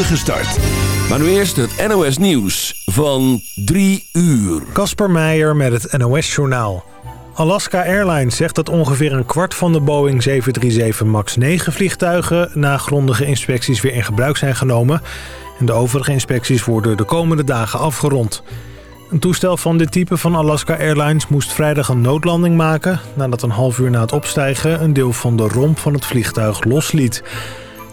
start. Maar nu eerst het NOS Nieuws van 3 uur. Kasper Meijer met het NOS Journaal. Alaska Airlines zegt dat ongeveer een kwart van de Boeing 737 MAX 9 vliegtuigen... na grondige inspecties weer in gebruik zijn genomen. En de overige inspecties worden de komende dagen afgerond. Een toestel van dit type van Alaska Airlines moest vrijdag een noodlanding maken... nadat een half uur na het opstijgen een deel van de romp van het vliegtuig losliet.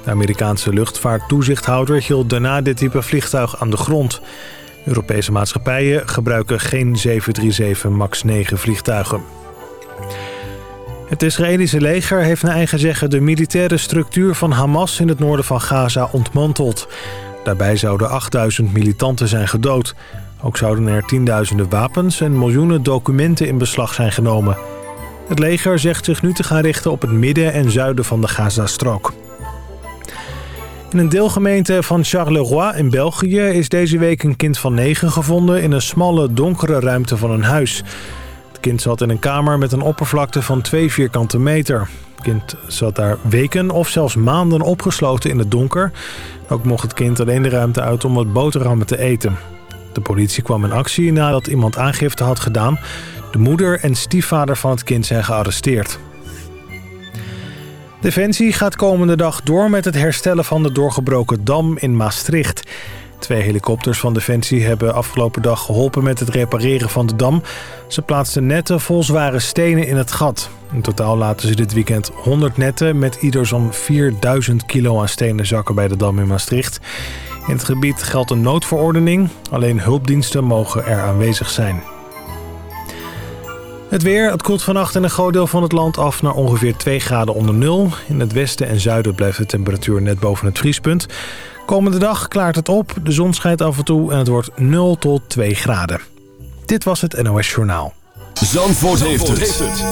De Amerikaanse luchtvaarttoezichthouder hield daarna dit type vliegtuig aan de grond. Europese maatschappijen gebruiken geen 737 MAX 9 vliegtuigen. Het Israëlische leger heeft naar eigen zeggen de militaire structuur van Hamas in het noorden van Gaza ontmanteld. Daarbij zouden 8000 militanten zijn gedood. Ook zouden er tienduizenden wapens en miljoenen documenten in beslag zijn genomen. Het leger zegt zich nu te gaan richten op het midden en zuiden van de Gazastrook. In een deelgemeente van Charleroi in België is deze week een kind van negen gevonden in een smalle donkere ruimte van een huis. Het kind zat in een kamer met een oppervlakte van 2 vierkante meter. Het kind zat daar weken of zelfs maanden opgesloten in het donker. Ook mocht het kind alleen de ruimte uit om wat boterhammen te eten. De politie kwam in actie nadat iemand aangifte had gedaan. De moeder en stiefvader van het kind zijn gearresteerd. Defensie gaat komende dag door met het herstellen van de doorgebroken dam in Maastricht. Twee helikopters van Defensie hebben afgelopen dag geholpen met het repareren van de dam. Ze plaatsten netten vol zware stenen in het gat. In totaal laten ze dit weekend 100 netten met ieder zo'n 4000 kilo aan stenen zakken bij de dam in Maastricht. In het gebied geldt een noodverordening. Alleen hulpdiensten mogen er aanwezig zijn. Het weer, het koelt vannacht in een groot deel van het land af naar ongeveer 2 graden onder nul. In het westen en zuiden blijft de temperatuur net boven het vriespunt. Komende dag klaart het op, de zon schijnt af en toe en het wordt 0 tot 2 graden. Dit was het NOS Journaal. Zandvoort, heeft, het.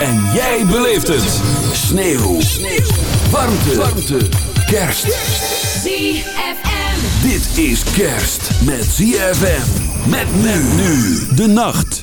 En jij beleeft het. Sneeuw. Sneeuw. Warmte. Warmte. Kerst. ZFM. Dit is kerst met ZFM. Met men nu de nacht.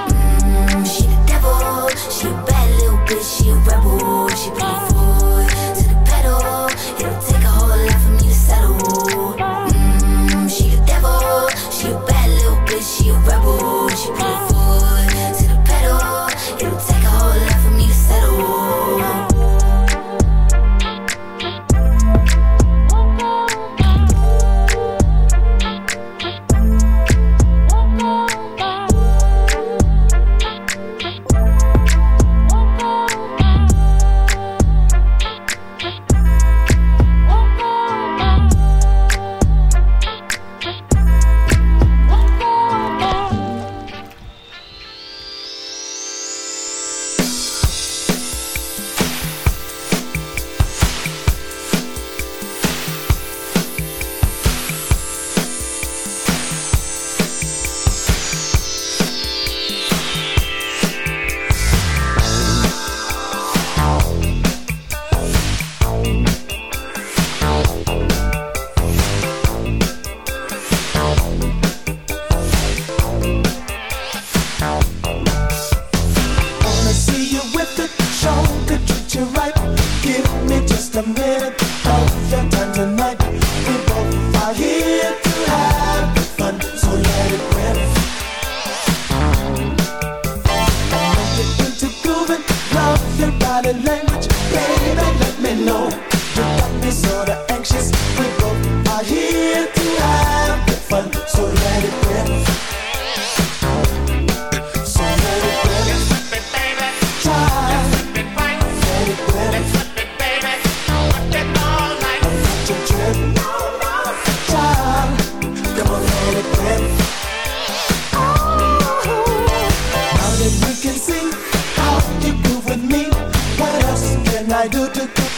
So let it rip.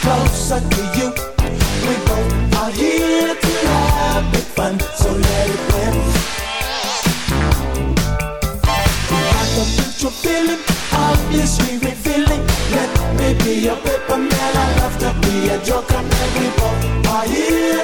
Closer to you? We both are here to have fun, so let it mutual feeling, obviously revealing. Let me be your paper man, I love to be a joker man. We are here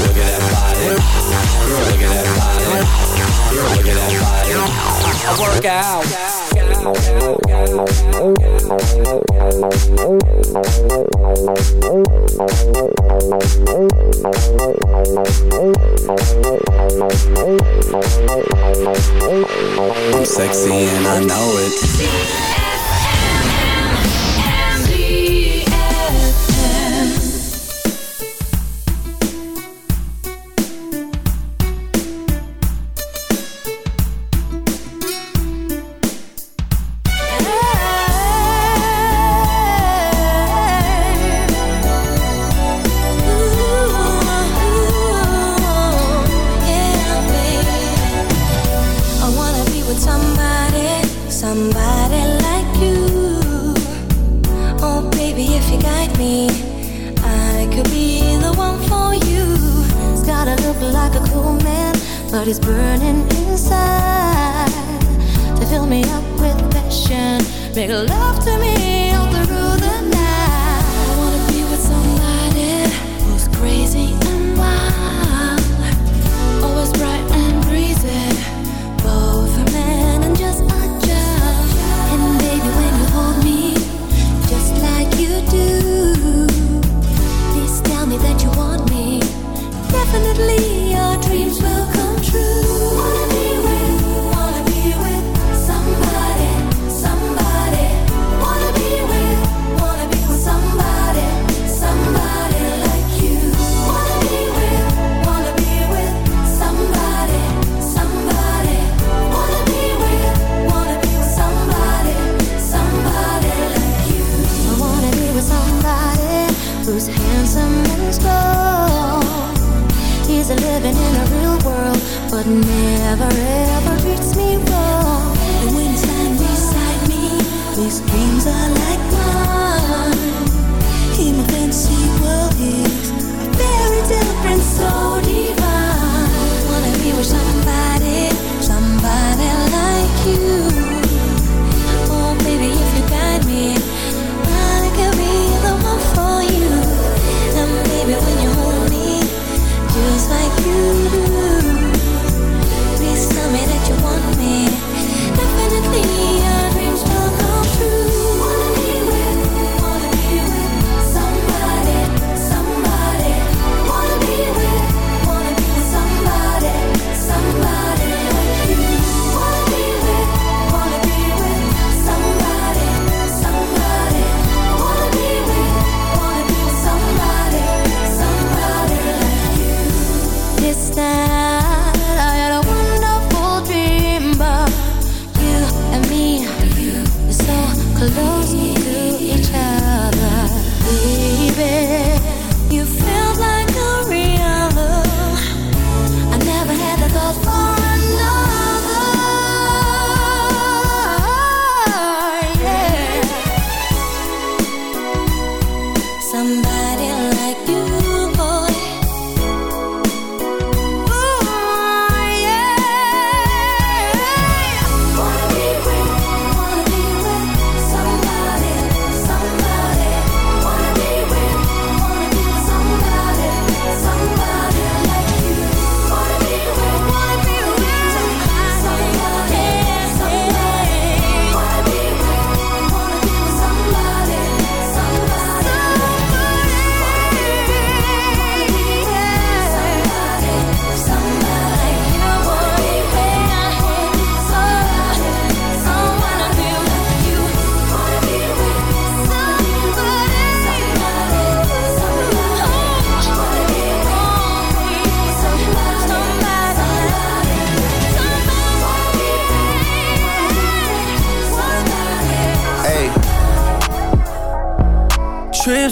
Sexy and I know it.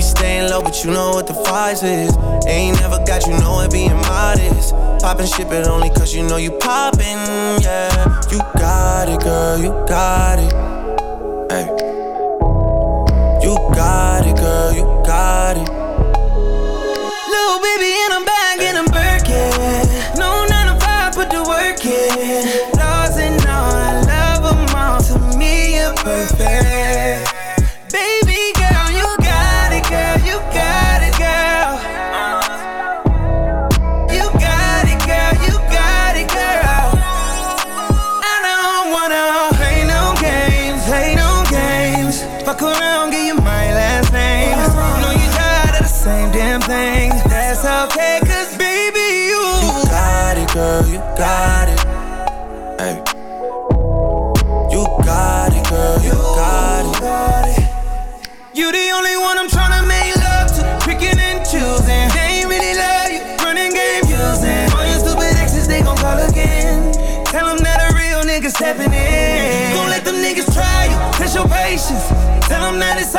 Be staying low, but you know what the price is. Ain't never got you know it being modest. Poppin' shit, but only cause you know you poppin', yeah. You got it, girl, you got it. Hey. You got it, girl, you got it. Little baby, Birkin. No 9 to 5, put the work in. Laws and all, all. To me, you're perfect.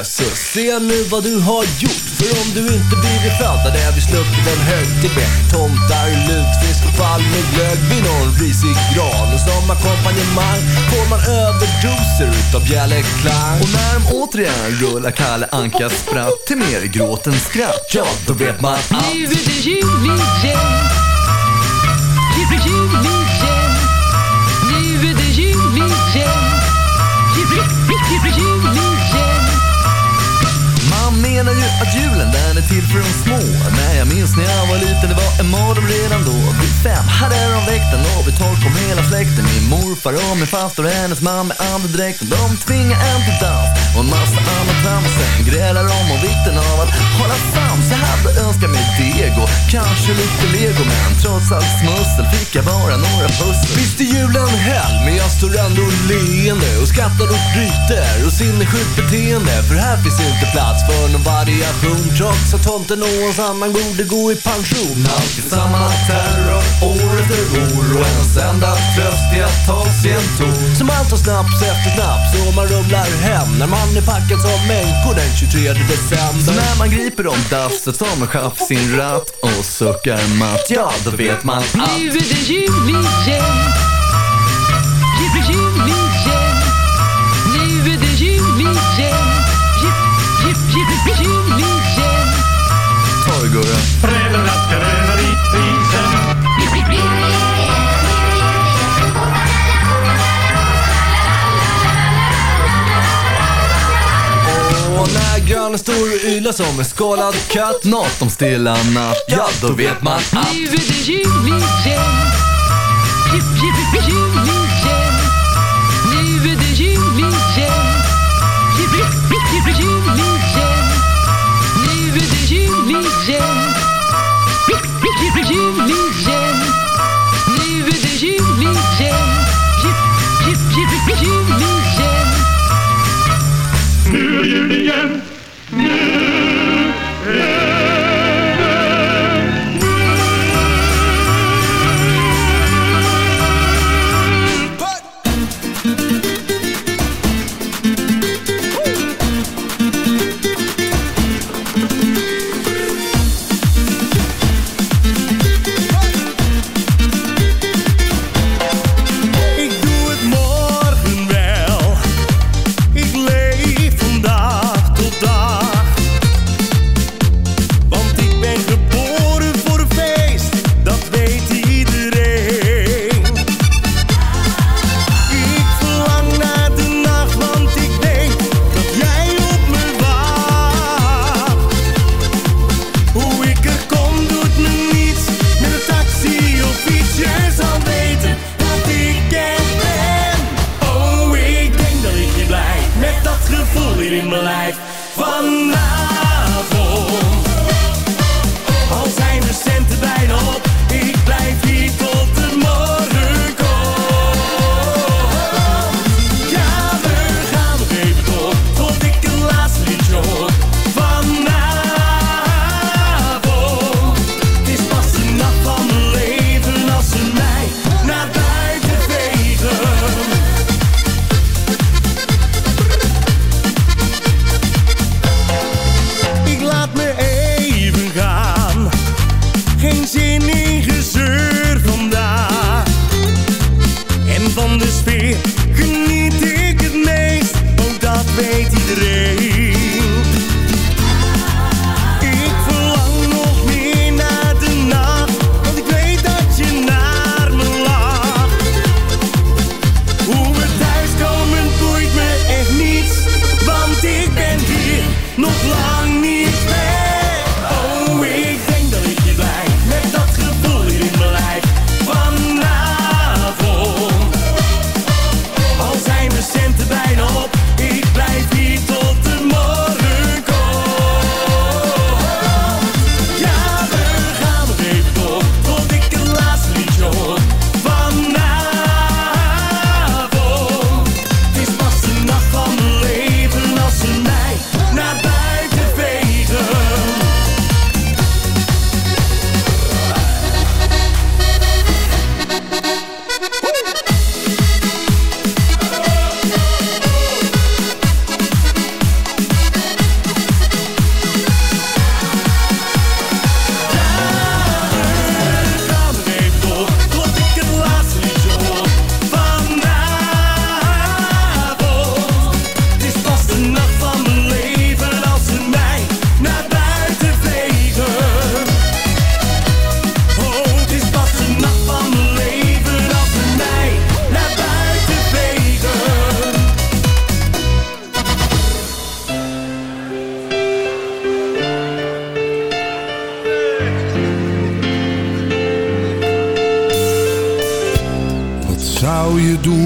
Jesus, se nu vad du har gjort. För om du inte blivit född hade vi sluppit en högtid med Tomtar, lutfisk och palmeglögg vid någon risig gran Och som ackompanjemang får man överdoser utav bjällerklang Och när de återigen rullar Kalle Ankas spratt till mer gråt än skratt Ja, då vet man att Nu är det jul igen. Till för de små. Men jag minns när jag var liten, det var en mardröm redan då. Vid fem hade de väckt en och vid tolv kom hela släkten. Min morfar och min faster och hennes man med andedräkten. De tvingade en till dans och en massa annat trams. Sen grälade de om vikten av att hålla sams. Jag hade önskat mig deg och kanske lite lego. Men trots allt smussel fick jag bara några pussel. Visst är julen hell, men jag står ändå leende och skrattar och bryter och sinnessjukt beteende. För här finns inte plats för någon variation trots att tomten och hans annan borde gå i pension. Alltid samma terror, år efter år och ens enda tröst är att ta sig en ton. Som allt tar snaps efter snaps och man rumlar hem när man är packad som människor den 23 december. Så när man griper om dasset som en chef sin ratt och suckar matt, ja då vet man att Nu är det jul igen. Jul, jul igen. När grannen står och ylar som en skålad katt Något om stilla natt, ja då vet man att Nu är det jul igen. Jul, jul, jul igen.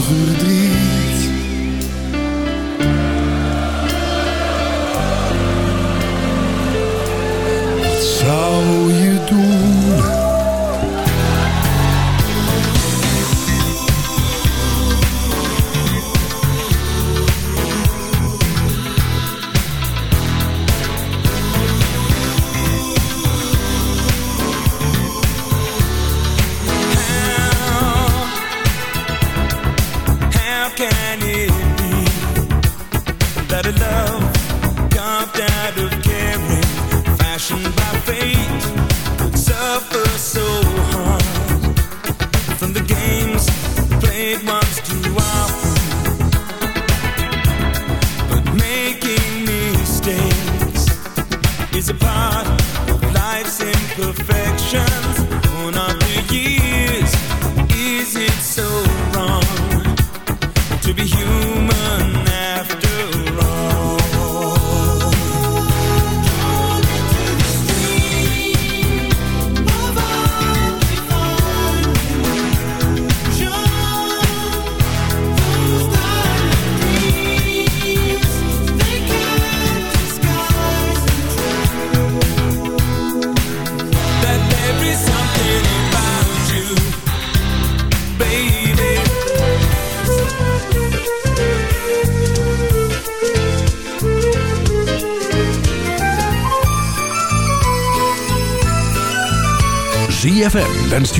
verdriet.